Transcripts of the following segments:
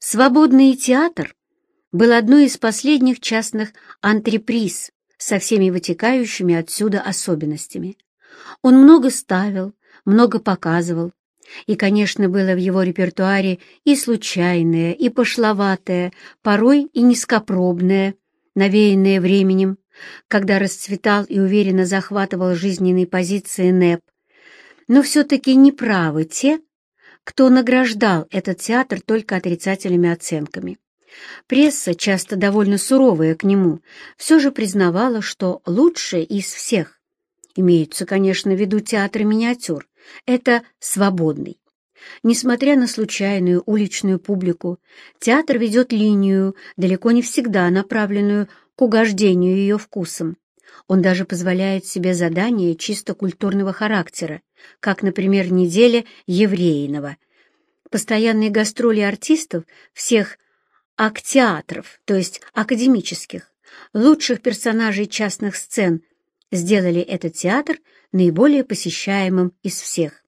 Свободный театр был одной из последних частных антреприз со всеми вытекающими отсюда особенностями. Он много ставил, много показывал, и, конечно, было в его репертуаре и случайное, и пошловатое, порой и низкопробное, навеянное временем, когда расцветал и уверенно захватывал жизненные позиции НЭП. Но все-таки неправы те, кто награждал этот театр только отрицательными оценками. Пресса, часто довольно суровая к нему, все же признавала, что лучшее из всех, имеются, конечно, в виду театры миниатюр, это свободный. Несмотря на случайную уличную публику, театр ведет линию, далеко не всегда направленную к угождению ее вкусам. Он даже позволяет себе задания чисто культурного характера, как, например, неделя еврейного. Постоянные гастроли артистов всех актеатров, то есть академических, лучших персонажей частных сцен, сделали этот театр наиболее посещаемым из всех.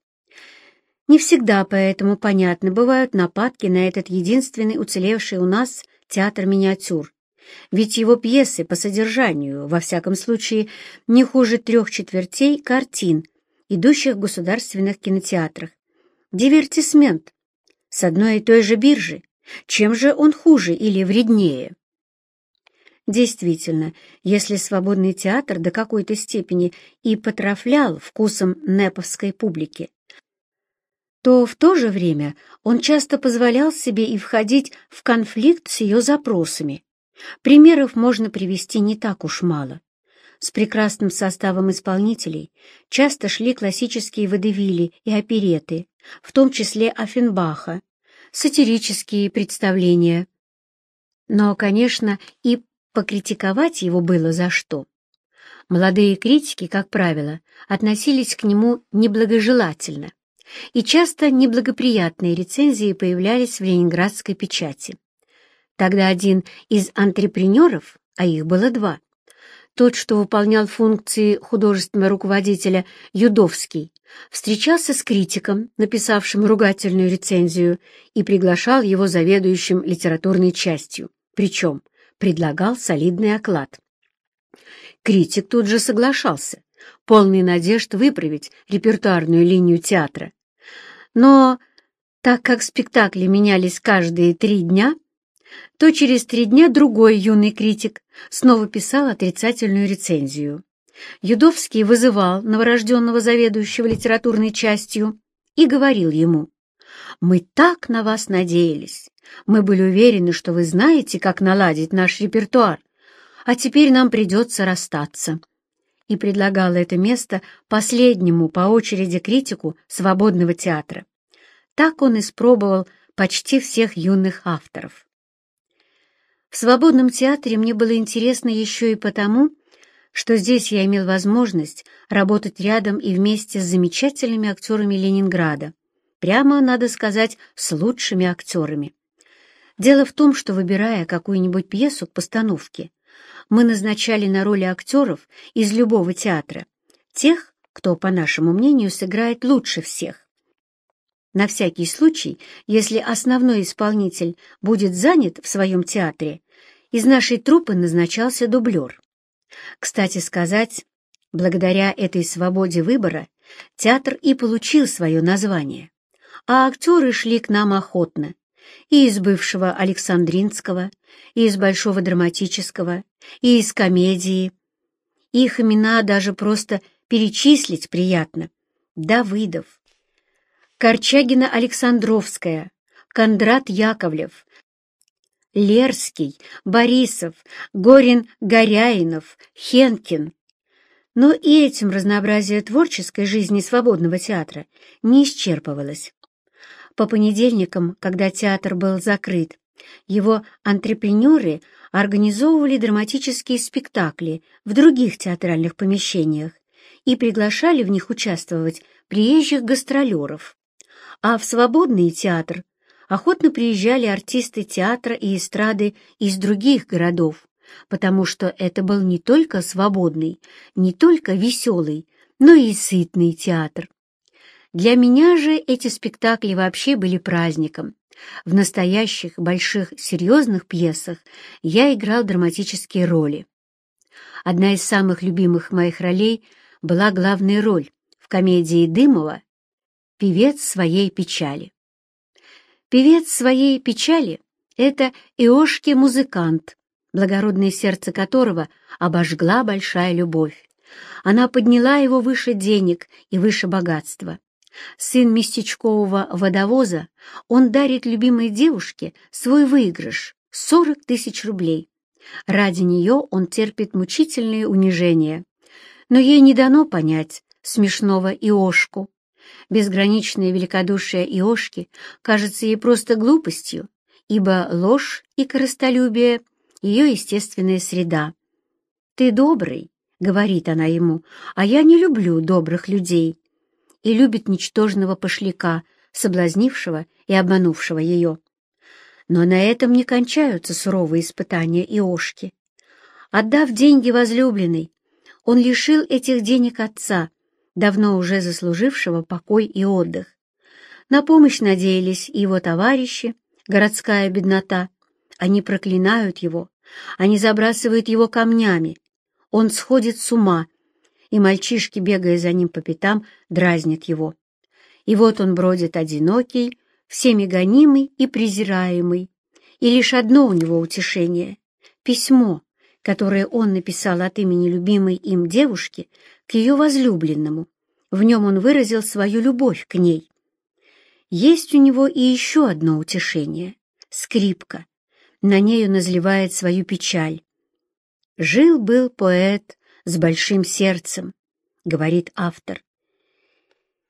Не всегда поэтому понятно бывают нападки на этот единственный уцелевший у нас театр миниатюр, ведь его пьесы по содержанию, во всяком случае, не хуже трех четвертей картин, идущих в государственных кинотеатрах. Дивертисмент с одной и той же биржи. Чем же он хуже или вреднее? Действительно, если свободный театр до какой-то степени и потрафлял вкусом неповской публики, то в то же время он часто позволял себе и входить в конфликт с ее запросами. Примеров можно привести не так уж мало. С прекрасным составом исполнителей часто шли классические водевили и опереты, в том числе Аффенбаха, сатирические представления. Но, конечно, и покритиковать его было за что. Молодые критики, как правило, относились к нему неблагожелательно, и часто неблагоприятные рецензии появлялись в ленинградской печати. Тогда один из антрепренеров, а их было два, тот, что выполнял функции художественного руководителя Юдовский, встречался с критиком, написавшим ругательную рецензию, и приглашал его заведующим литературной частью, причем предлагал солидный оклад. Критик тут же соглашался, полный надежд выправить репертуарную линию театра. Но так как спектакли менялись каждые три дня, то через три дня другой юный критик снова писал отрицательную рецензию. Юдовский вызывал новорожденного заведующего литературной частью и говорил ему, «Мы так на вас надеялись. Мы были уверены, что вы знаете, как наладить наш репертуар, а теперь нам придется расстаться». И предлагал это место последнему по очереди критику свободного театра. Так он испробовал почти всех юных авторов. В свободном театре мне было интересно еще и потому, что здесь я имел возможность работать рядом и вместе с замечательными актерами Ленинграда, прямо, надо сказать, с лучшими актерами. Дело в том, что, выбирая какую-нибудь пьесу к постановке, мы назначали на роли актеров из любого театра тех, кто, по нашему мнению, сыграет лучше всех. На всякий случай, если основной исполнитель будет занят в своем театре, из нашей труппы назначался дублер. Кстати сказать, благодаря этой свободе выбора театр и получил свое название, а актеры шли к нам охотно, и из бывшего Александринского, и из Большого драматического, и из комедии. Их имена даже просто перечислить приятно. Давыдов, Корчагина-Александровская, Кондрат Яковлев, Лерский, Борисов, Горин-Горяинов, Хенкин. Но и этим разнообразие творческой жизни свободного театра не исчерпывалось. По понедельникам, когда театр был закрыт, его антрепренеры организовывали драматические спектакли в других театральных помещениях и приглашали в них участвовать приезжих гастролеров а в свободный театр охотно приезжали артисты театра и эстрады из других городов, потому что это был не только свободный, не только веселый, но и сытный театр. Для меня же эти спектакли вообще были праздником, В настоящих больших серьезных пьесах я играл драматические роли. Одна из самых любимых моих ролей была главная роль в комедии Дымова «Певец своей печали». Певец своей печали — это Иошки-музыкант, благородное сердце которого обожгла большая любовь. Она подняла его выше денег и выше богатства. Сын местечкового водовоза, он дарит любимой девушке свой выигрыш — 40 тысяч рублей. Ради нее он терпит мучительные унижения. Но ей не дано понять смешного Иошку. Безграничное великодушие Иошки кажется ей просто глупостью, ибо ложь и корыстолюбие — ее естественная среда. «Ты добрый», — говорит она ему, — «а я не люблю добрых людей» и любит ничтожного пошляка, соблазнившего и обманувшего ее. Но на этом не кончаются суровые испытания Иошки. Отдав деньги возлюбленной, он лишил этих денег отца, давно уже заслужившего покой и отдых. На помощь надеялись и его товарищи, городская беднота. Они проклинают его, они забрасывают его камнями. Он сходит с ума, и мальчишки, бегая за ним по пятам, дразнят его. И вот он бродит одинокий, всеми гонимый и презираемый. И лишь одно у него утешение — письмо, которое он написал от имени любимой им девушки к ее возлюбленному. В нем он выразил свою любовь к ней. Есть у него и еще одно утешение — скрипка. На ней он изливает свою печаль. Жил-был поэт с большим сердцем, говорит автор.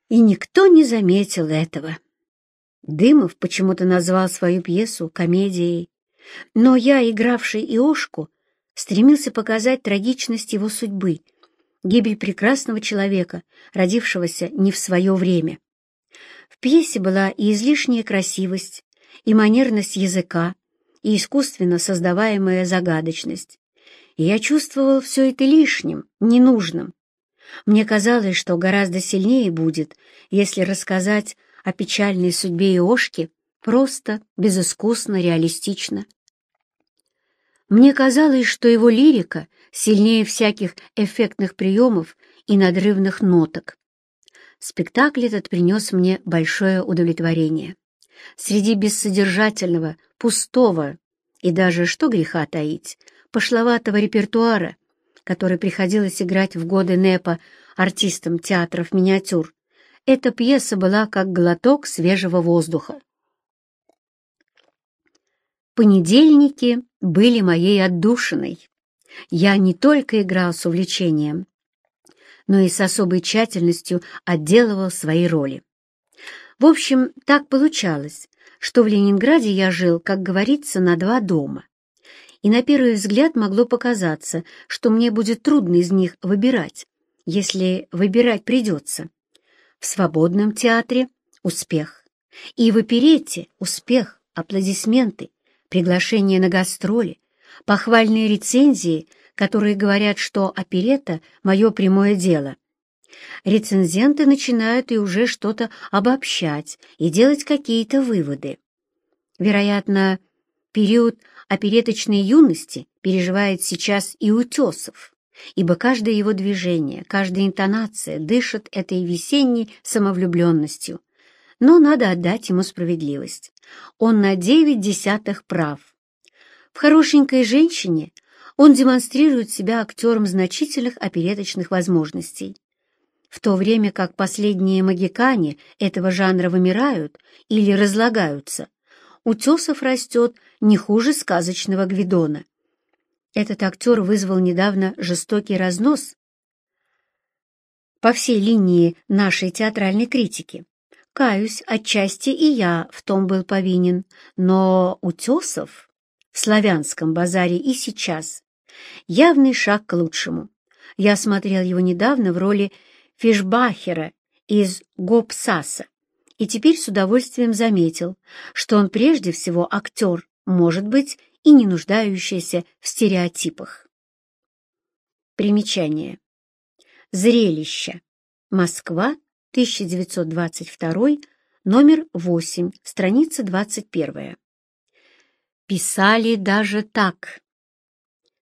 И никто не заметил этого. Дымов почему-то назвал свою пьесу комедией, но я, игравший Иошку, стремился показать трагичность его судьбы, гибель прекрасного человека, родившегося не в свое время. В пьесе была и излишняя красивость, и манерность языка, и искусственно создаваемая загадочность. И я чувствовал все это лишним, ненужным. Мне казалось, что гораздо сильнее будет, если рассказать о печальной судьбе Иошки просто, безыскусно, реалистично. Мне казалось, что его лирика сильнее всяких эффектных приемов и надрывных ноток. Спектакль этот принес мне большое удовлетворение. Среди бессодержательного, пустого и даже, что греха таить, пошловатого репертуара, который приходилось играть в годы НЭПа артистам театров миниатюр, эта пьеса была как глоток свежего воздуха. Понедельники были моей отдушиной. Я не только играл с увлечением, но и с особой тщательностью отделывал свои роли. В общем, так получалось, что в Ленинграде я жил, как говорится, на два дома и на первый взгляд могло показаться, что мне будет трудно из них выбирать, если выбирать придется. В свободном театре — успех, и в оперете — успех, аплодисменты, приглашение на гастроли, похвальные рецензии, которые говорят, что оперета — мое прямое дело. Рецензенты начинают и уже что-то обобщать и делать какие-то выводы. Вероятно, период опереточной юности переживает сейчас и Утесов, ибо каждое его движение, каждая интонация дышит этой весенней самовлюбленностью. Но надо отдать ему справедливость. Он на девять десятых прав. В «Хорошенькой женщине» он демонстрирует себя актером значительных опереточных возможностей. В то время как последние магикане этого жанра вымирают или разлагаются, Утесов растет не хуже сказочного Гвидона. Этот актер вызвал недавно жестокий разнос по всей линии нашей театральной критики. Каюсь, отчасти и я в том был повинен, но Утесов славянском базаре и сейчас явный шаг к лучшему. Я смотрел его недавно в роли Фишбахера из Гопсаса и теперь с удовольствием заметил, что он прежде всего актер, может быть, и не нуждающийся в стереотипах. Примечание. Зрелище. Москва, 1922, номер 8, страница 21. Писали даже так.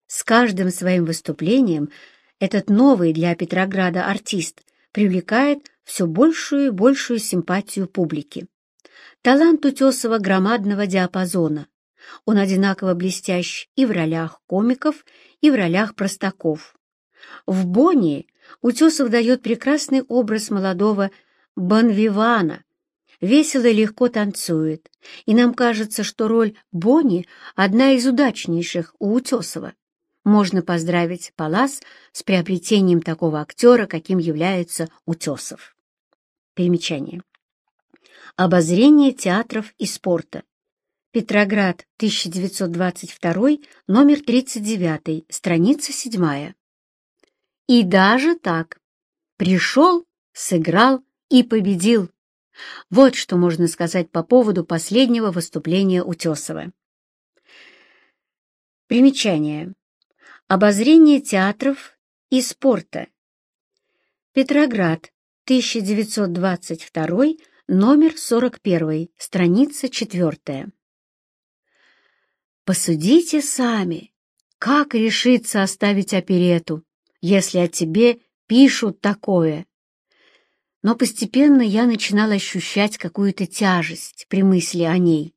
С каждым своим выступлением этот новый для Петрограда артист привлекает все большую и большую симпатию публики. Талант Утесова громадного диапазона. Он одинаково блестящ и в ролях комиков, и в ролях простаков. В «Бонни» Утесов дает прекрасный образ молодого Бонвивана, весело и легко танцует, и нам кажется, что роль Бонни одна из удачнейших у Утесова. Можно поздравить Палас с приобретением такого актера, каким является Утесов. Примечание. Обозрение театров и спорта. Петроград, 1922, номер 39, страница 7. И даже так. Пришел, сыграл и победил. Вот что можно сказать по поводу последнего выступления Утесова. Примечание. Обозрение театров и спорта. Петроград, 1922, номер 41, страница 4. Посудите сами, как решиться оставить оперету, если о тебе пишут такое. Но постепенно я начинал ощущать какую-то тяжесть при мысли о ней.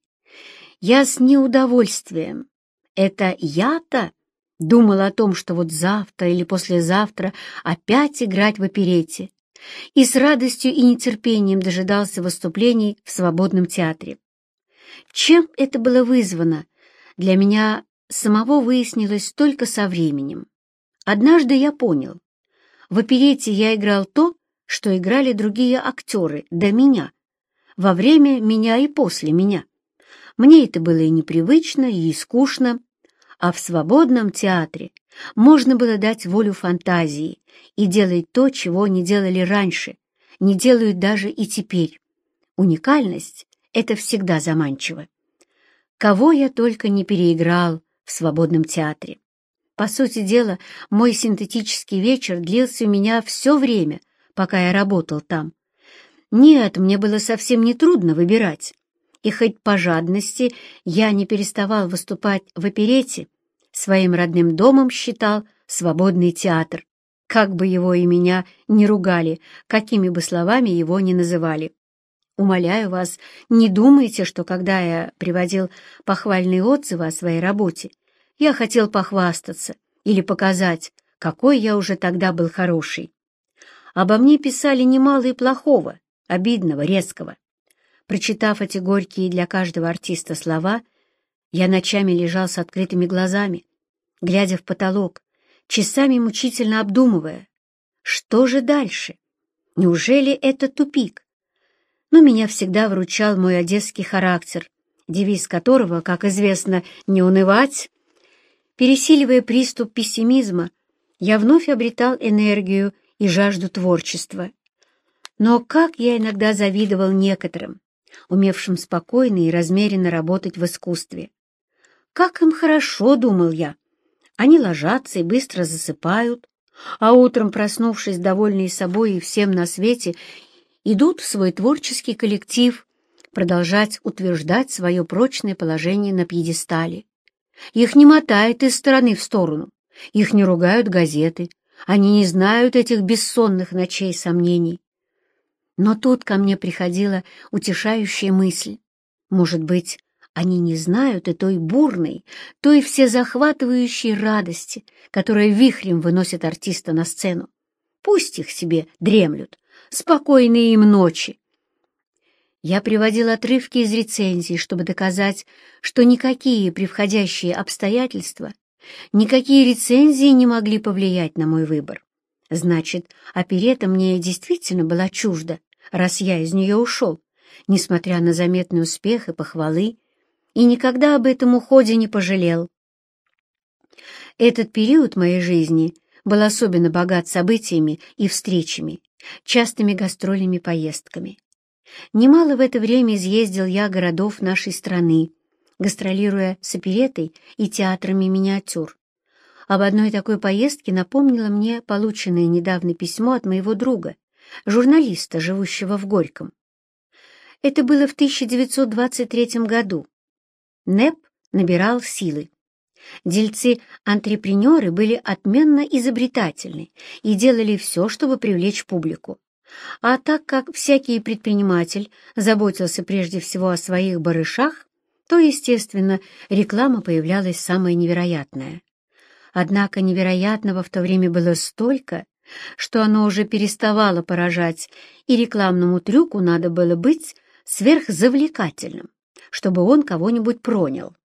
Я с неудовольствием. Это я-то думал о том, что вот завтра или послезавтра опять играть в оперете, и с радостью и нетерпением дожидался выступлений в свободном театре. Чем это было вызвано, для меня самого выяснилось только со временем. Однажды я понял. В оперете я играл то, что играли другие актеры до меня, во время меня и после меня. Мне это было и непривычно, и скучно, а в свободном театре можно было дать волю фантазии и делать то, чего не делали раньше, не делают даже и теперь. Уникальность — это всегда заманчиво. Кого я только не переиграл в свободном театре. По сути дела, мой синтетический вечер длился у меня все время, пока я работал там. Нет, мне было совсем не трудно выбирать. И хоть по жадности я не переставал выступать в оперете, своим родным домом считал свободный театр, как бы его и меня не ругали, какими бы словами его ни называли. Умоляю вас, не думайте, что когда я приводил похвальные отзывы о своей работе, я хотел похвастаться или показать, какой я уже тогда был хороший. Обо мне писали немало и плохого, обидного, резкого. Прочитав эти горькие для каждого артиста слова, я ночами лежал с открытыми глазами, глядя в потолок, часами мучительно обдумывая, что же дальше? Неужели это тупик? Но меня всегда вручал мой одесский характер, девиз которого, как известно, не унывать. Пересиливая приступ пессимизма, я вновь обретал энергию и жажду творчества. Но как я иногда завидовал некоторым, умевшим спокойно и размеренно работать в искусстве. Как им хорошо, думал я. Они ложатся и быстро засыпают, а утром, проснувшись, довольные собой и всем на свете, идут в свой творческий коллектив продолжать утверждать свое прочное положение на пьедестале. Их не мотает из стороны в сторону, их не ругают газеты, они не знают этих бессонных ночей сомнений. Но тут ко мне приходила утешающая мысль. Может быть, они не знают и той бурной, той всезахватывающей радости, которая вихрем выносит артиста на сцену. Пусть их себе дремлют, спокойные им ночи. Я приводил отрывки из рецензий, чтобы доказать, что никакие превходящие обстоятельства, никакие рецензии не могли повлиять на мой выбор. Значит, оперета мне действительно была чужда, раз я из нее ушел, несмотря на заметный успех и похвалы, и никогда об этом уходе не пожалел. Этот период моей жизни был особенно богат событиями и встречами, частыми гастрольными поездками. Немало в это время изъездил я городов нашей страны, гастролируя с оперетой и театрами миниатюр. Об одной такой поездке напомнило мне полученное недавно письмо от моего друга, журналиста, живущего в Горьком. Это было в 1923 году. НЭП набирал силы. Дельцы-антрепренеры были отменно изобретательны и делали все, чтобы привлечь публику. А так как всякий предприниматель заботился прежде всего о своих барышах, то, естественно, реклама появлялась самая невероятная. Однако невероятного в то время было столько, что оно уже переставало поражать, и рекламному трюку надо было быть сверхзавлекательным, чтобы он кого-нибудь пронял.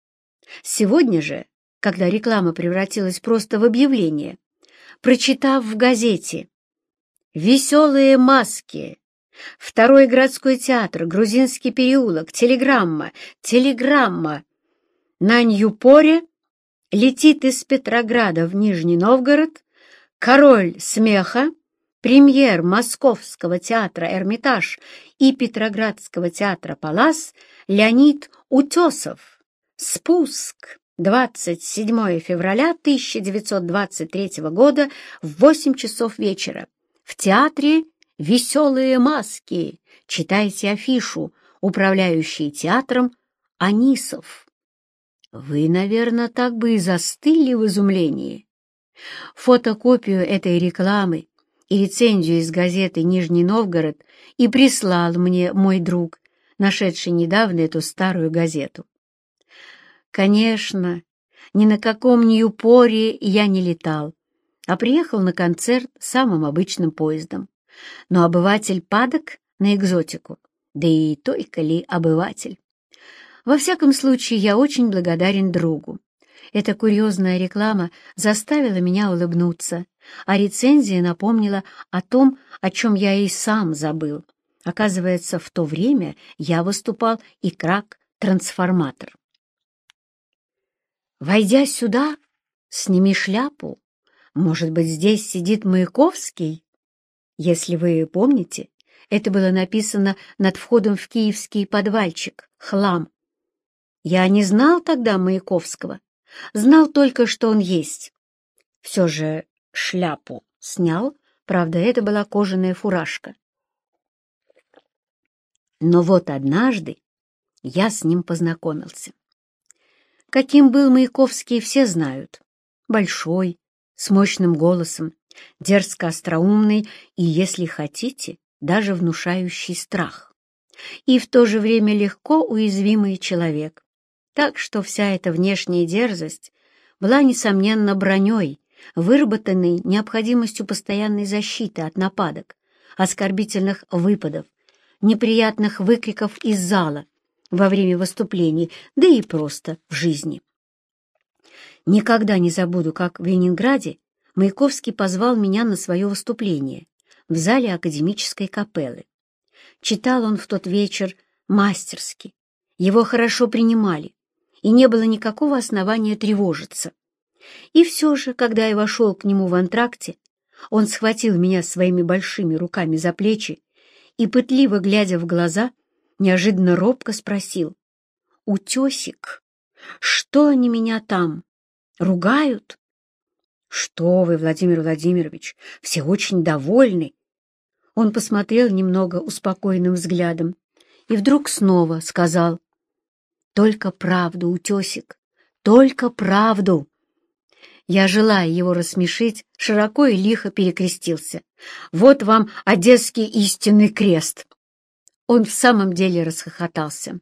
Сегодня же, когда реклама превратилась просто в объявление, прочитав в газете «Веселые маски», «Второй городской театр», «Грузинский переулок», «Телеграмма», «Телеграмма», на Ньюпоре летит из Петрограда в Нижний Новгород король смеха, премьер Московского театра «Эрмитаж» и Петроградского театра «Палас» Леонид Утесов. Спуск 27 февраля 1923 года в 8 часов вечера. В театре «Веселые маски». Читайте афишу «Управляющий театром Анисов». Вы, наверное, так бы и застыли в изумлении. Фотокопию этой рекламы и рецензию из газеты «Нижний Новгород» и прислал мне мой друг, нашедший недавно эту старую газету. Конечно, ни на каком Ньюпоре я не летал, а приехал на концерт самым обычным поездом. Но обыватель падок на экзотику, да и только ли обыватель. Во всяком случае, я очень благодарен другу. Эта курьезная реклама заставила меня улыбнуться, а рецензия напомнила о том, о чем я и сам забыл. Оказывается, в то время я выступал и как трансформатор. Войдя сюда, сними шляпу. Может быть, здесь сидит Маяковский? Если вы помните, это было написано над входом в киевский подвальчик, хлам. Я не знал тогда Маяковского, Знал только, что он есть. Все же шляпу снял, правда, это была кожаная фуражка. Но вот однажды я с ним познакомился. Каким был Маяковский, все знают. Большой, с мощным голосом, дерзко остроумный и, если хотите, даже внушающий страх. И в то же время легко уязвимый человек, так что вся эта внешняя дерзость была, несомненно, броней, выработанной необходимостью постоянной защиты от нападок, оскорбительных выпадов, неприятных выкриков из зала во время выступлений, да и просто в жизни. Никогда не забуду, как в Ленинграде Маяковский позвал меня на свое выступление в зале академической капеллы. Читал он в тот вечер мастерски, его хорошо принимали, и не было никакого основания тревожиться. И все же, когда я вошел к нему в антракте, он схватил меня своими большими руками за плечи и, пытливо глядя в глаза, неожиданно робко спросил. «Утесик, что они меня там? Ругают?» «Что вы, Владимир Владимирович, все очень довольны!» Он посмотрел немного успокоенным взглядом и вдруг снова сказал только правду, утесик, только правду. Я, желая его рассмешить, широко и лихо перекрестился. Вот вам одесский истинный крест. Он в самом деле расхохотался.